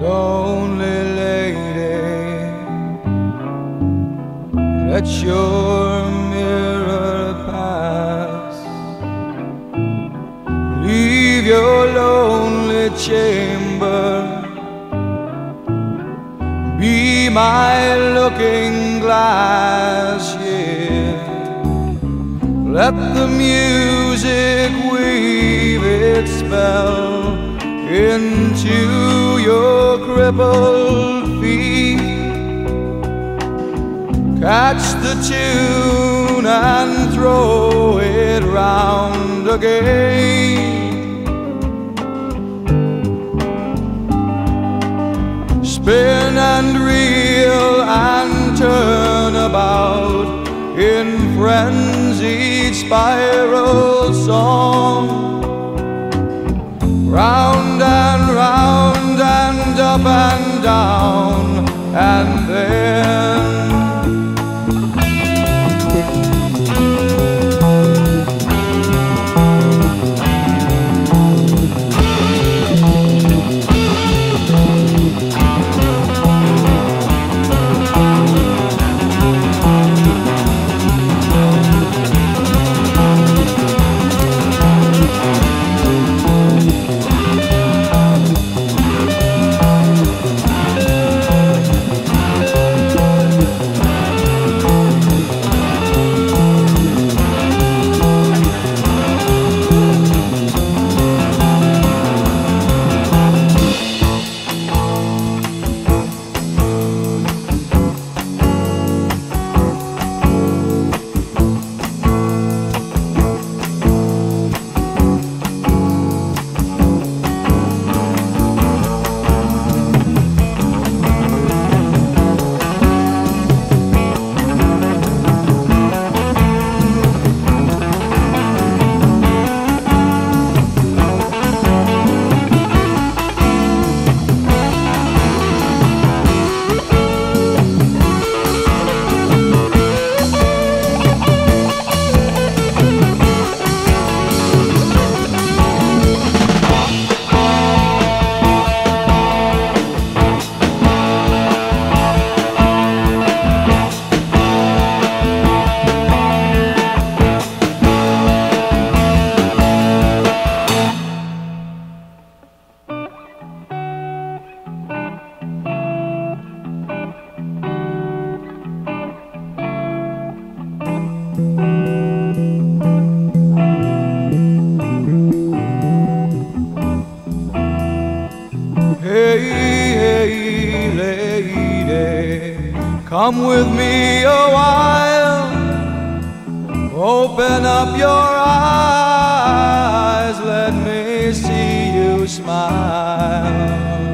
lonely lady, let your mirror pass. Leave your lonely chamber, be my looking glass, yeah. Let the music weave its spell into your crippled feet. Catch the tune and throw it round again. Spin and reel and turn about in frenzied spiral song. Up and down, and then. Hey, hey, lady, come with me a while. Open up your eyes, let me see you smile.